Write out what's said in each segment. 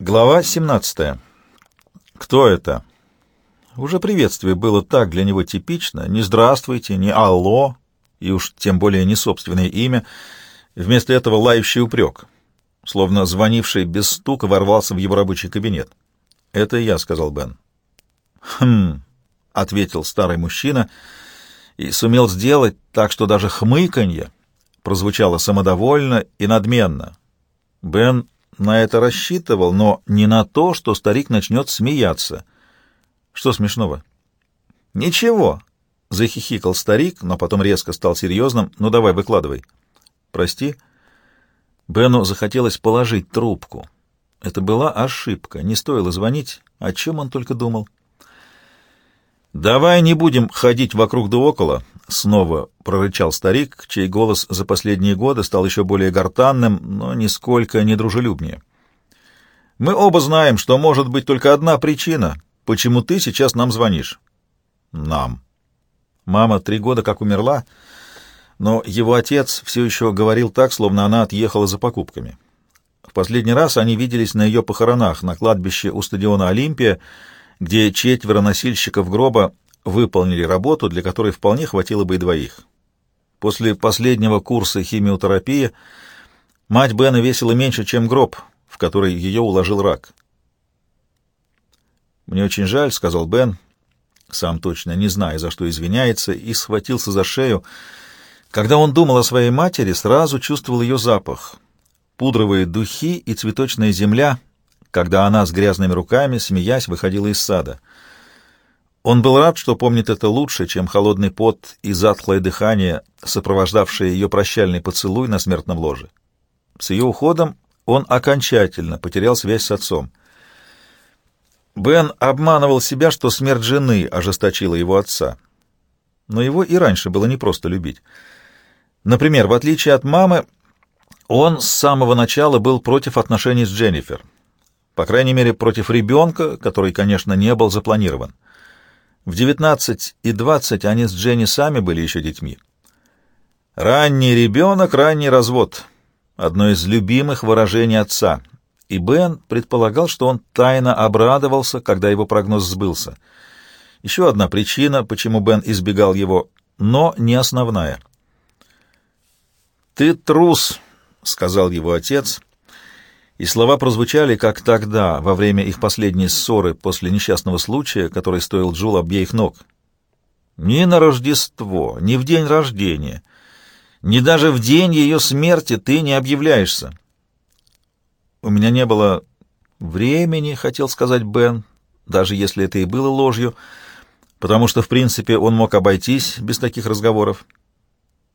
Глава 17. Кто это? Уже приветствие было так для него типично. Не «здравствуйте», не «алло», и уж тем более не собственное имя. Вместо этого лающий упрек, словно звонивший без стука ворвался в его рабочий кабинет. «Это я», — сказал Бен. «Хм», — ответил старый мужчина, и сумел сделать так, что даже хмыканье прозвучало самодовольно и надменно. Бен на это рассчитывал, но не на то, что старик начнет смеяться. Что смешного? Ничего, захихикал старик, но потом резко стал серьезным. Ну давай, выкладывай. Прости. Бену захотелось положить трубку. Это была ошибка, не стоило звонить. О чем он только думал? «Давай не будем ходить вокруг да около», — снова прорычал старик, чей голос за последние годы стал еще более гортанным, но нисколько не дружелюбнее. «Мы оба знаем, что может быть только одна причина, почему ты сейчас нам звонишь». «Нам». Мама три года как умерла, но его отец все еще говорил так, словно она отъехала за покупками. В последний раз они виделись на ее похоронах на кладбище у стадиона «Олимпия», где четверо носильщиков гроба выполнили работу, для которой вполне хватило бы и двоих. После последнего курса химиотерапии мать Бена весила меньше, чем гроб, в который ее уложил рак. «Мне очень жаль», — сказал Бен, сам точно не зная, за что извиняется, и схватился за шею. Когда он думал о своей матери, сразу чувствовал ее запах. Пудровые духи и цветочная земля — когда она с грязными руками, смеясь, выходила из сада. Он был рад, что помнит это лучше, чем холодный пот и затхлое дыхание, сопровождавшее ее прощальный поцелуй на смертном ложе. С ее уходом он окончательно потерял связь с отцом. Бен обманывал себя, что смерть жены ожесточила его отца. Но его и раньше было непросто любить. Например, в отличие от мамы, он с самого начала был против отношений с Дженнифер — по крайней мере, против ребенка, который, конечно, не был запланирован. В 19 и 20 они с Дженни сами были еще детьми. «Ранний ребенок, ранний развод» — одно из любимых выражений отца, и Бен предполагал, что он тайно обрадовался, когда его прогноз сбылся. Еще одна причина, почему Бен избегал его, но не основная. «Ты трус», — сказал его отец, и слова прозвучали, как тогда, во время их последней ссоры после несчастного случая, который стоил Джул обеих ног. «Ни на Рождество, ни в день рождения, ни даже в день ее смерти ты не объявляешься». «У меня не было времени», — хотел сказать Бен, даже если это и было ложью, потому что, в принципе, он мог обойтись без таких разговоров.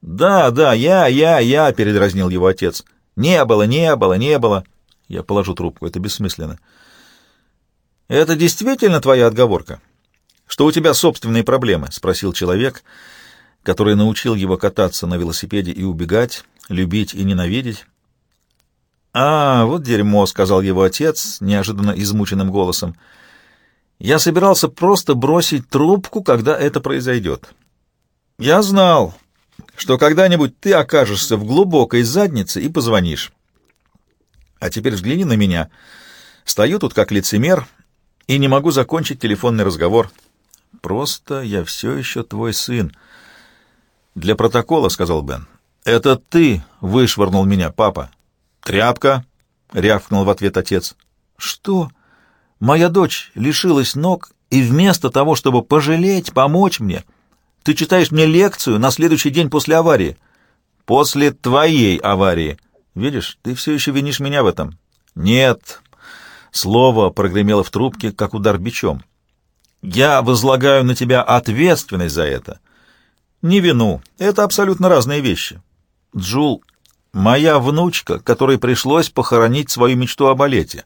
«Да, да, я, я, я», — передразнил его отец. «Не было, не было, не было». Я положу трубку, это бессмысленно. «Это действительно твоя отговорка? Что у тебя собственные проблемы?» — спросил человек, который научил его кататься на велосипеде и убегать, любить и ненавидеть. «А, вот дерьмо», — сказал его отец, неожиданно измученным голосом. «Я собирался просто бросить трубку, когда это произойдет. Я знал, что когда-нибудь ты окажешься в глубокой заднице и позвонишь. А теперь взгляни на меня. Стою тут как лицемер и не могу закончить телефонный разговор. Просто я все еще твой сын. Для протокола, — сказал Бен. Это ты вышвырнул меня, папа. Тряпка, — рявкнул в ответ отец. Что? Моя дочь лишилась ног, и вместо того, чтобы пожалеть, помочь мне, ты читаешь мне лекцию на следующий день после аварии. После твоей аварии. Видишь, ты все еще винишь меня в этом. Нет. Слово прогремело в трубке, как удар бичом. Я возлагаю на тебя ответственность за это. Не вину. Это абсолютно разные вещи. Джул, моя внучка, которой пришлось похоронить свою мечту о балете.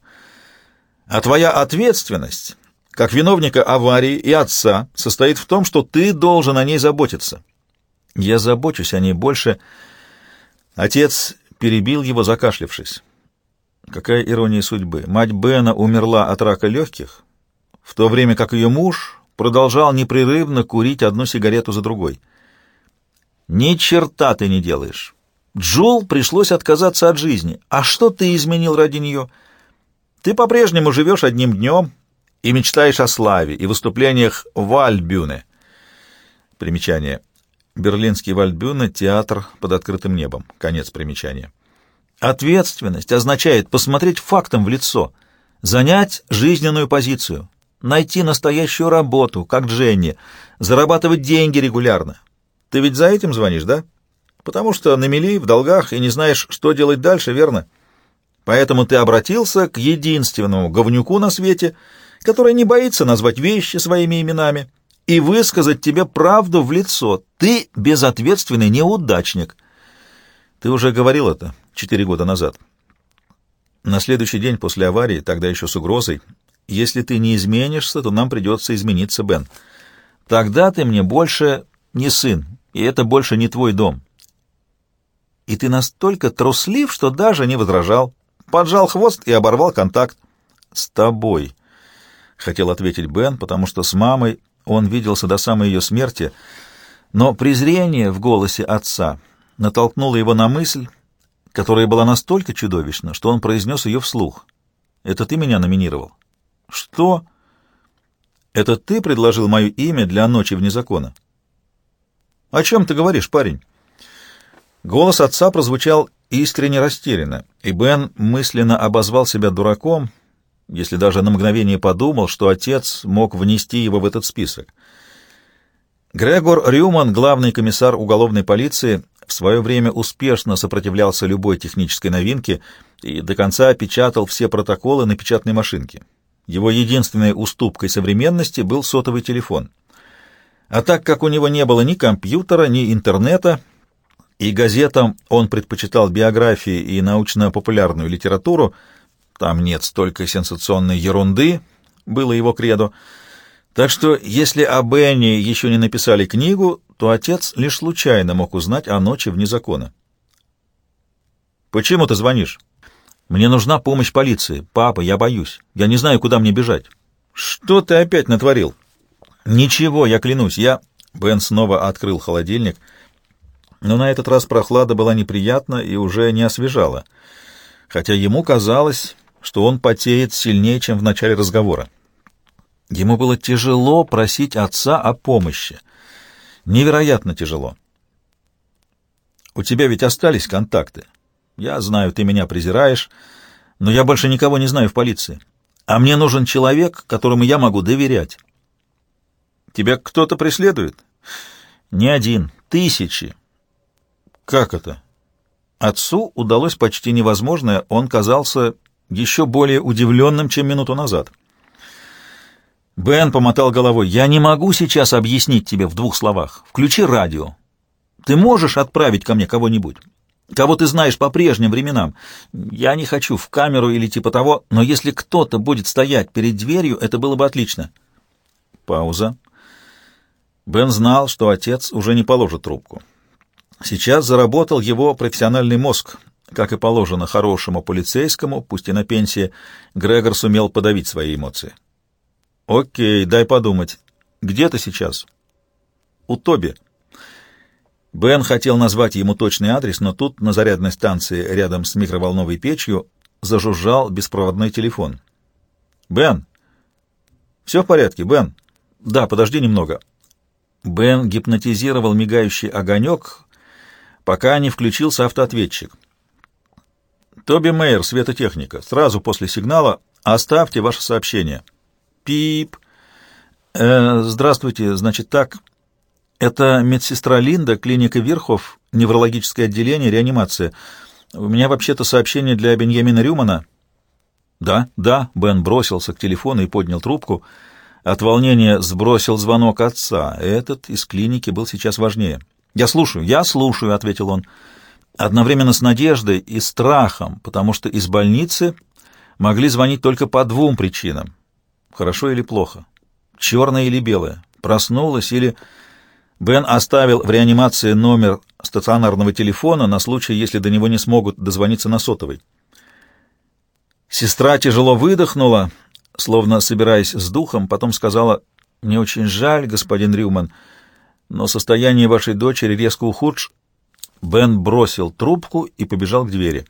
А твоя ответственность, как виновника аварии и отца, состоит в том, что ты должен о ней заботиться. Я забочусь о ней больше. Отец перебил его, закашлявшись. Какая ирония судьбы. Мать Бена умерла от рака легких, в то время как ее муж продолжал непрерывно курить одну сигарету за другой. «Ни черта ты не делаешь. Джул пришлось отказаться от жизни. А что ты изменил ради нее?» Ты по-прежнему живешь одним днем и мечтаешь о славе и выступлениях в Альбюне. Примечание. Берлинский Вальдбюне — театр под открытым небом. Конец примечания. Ответственность означает посмотреть фактам в лицо, занять жизненную позицию, найти настоящую работу, как Дженни, зарабатывать деньги регулярно. Ты ведь за этим звонишь, да? Потому что на мели, в долгах и не знаешь, что делать дальше, верно? Поэтому ты обратился к единственному говнюку на свете, который не боится назвать вещи своими именами и высказать тебе правду в лицо. Ты безответственный неудачник. Ты уже говорил это четыре года назад. На следующий день после аварии, тогда еще с угрозой, если ты не изменишься, то нам придется измениться, Бен. Тогда ты мне больше не сын, и это больше не твой дом. И ты настолько труслив, что даже не возражал. Поджал хвост и оборвал контакт. «С тобой», — хотел ответить Бен, потому что с мамой он виделся до самой ее смерти, но презрение в голосе отца натолкнуло его на мысль, которая была настолько чудовищна, что он произнес ее вслух. «Это ты меня номинировал?» «Что?» «Это ты предложил мое имя для ночи вне закона?» «О чем ты говоришь, парень?» Голос отца прозвучал искренне растерянно, и Бен мысленно обозвал себя дураком, если даже на мгновение подумал, что отец мог внести его в этот список. Грегор Рюман, главный комиссар уголовной полиции, в свое время успешно сопротивлялся любой технической новинке и до конца печатал все протоколы на печатной машинке. Его единственной уступкой современности был сотовый телефон. А так как у него не было ни компьютера, ни интернета, и газетам он предпочитал биографии и научно-популярную литературу, там нет столько сенсационной ерунды, было его кредо, так что, если о Бенни еще не написали книгу, то отец лишь случайно мог узнать о ночи вне закона. «Почему ты звонишь?» «Мне нужна помощь полиции. Папа, я боюсь. Я не знаю, куда мне бежать». «Что ты опять натворил?» «Ничего, я клянусь. Я...» Бен снова открыл холодильник, но на этот раз прохлада была неприятна и уже не освежала, хотя ему казалось, что он потеет сильнее, чем в начале разговора. Ему было тяжело просить отца о помощи. Невероятно тяжело. У тебя ведь остались контакты. Я знаю, ты меня презираешь, но я больше никого не знаю в полиции. А мне нужен человек, которому я могу доверять. Тебя кто-то преследует? Не один, тысячи. Как это? Отцу удалось почти невозможное, он казался еще более удивленным, чем минуту назад. Бен помотал головой. «Я не могу сейчас объяснить тебе в двух словах. Включи радио. Ты можешь отправить ко мне кого-нибудь? Кого ты знаешь по прежним временам? Я не хочу в камеру или типа того, но если кто-то будет стоять перед дверью, это было бы отлично». Пауза. Бен знал, что отец уже не положит трубку. Сейчас заработал его профессиональный мозг. Как и положено хорошему полицейскому, пусть и на пенсии, Грегор сумел подавить свои эмоции. «Окей, дай подумать. Где ты сейчас?» «У Тоби». Бен хотел назвать ему точный адрес, но тут на зарядной станции рядом с микроволновой печью зажужжал беспроводной телефон. «Бен!» «Все в порядке, Бен?» «Да, подожди немного». Бен гипнотизировал мигающий огонек, пока не включился автоответчик. «Тоби Мейер, светотехника. Сразу после сигнала оставьте ваше сообщение». Пип. Э, здравствуйте, значит так. Это медсестра Линда, клиника Верхов, неврологическое отделение, реанимация. У меня вообще-то сообщение для Беньямина Рюмана. Да, да, Бен бросился к телефону и поднял трубку. От волнения сбросил звонок отца. Этот из клиники был сейчас важнее. «Я слушаю, я слушаю», — ответил он. Одновременно с надеждой и страхом, потому что из больницы могли звонить только по двум причинам. Хорошо или плохо? Черное или белое? Проснулась или... Бен оставил в реанимации номер стационарного телефона на случай, если до него не смогут дозвониться на сотовый. Сестра тяжело выдохнула, словно собираясь с духом, потом сказала, «Мне очень жаль, господин Рюман, но состояние вашей дочери резко ухудш...» Бен бросил трубку и побежал к двери.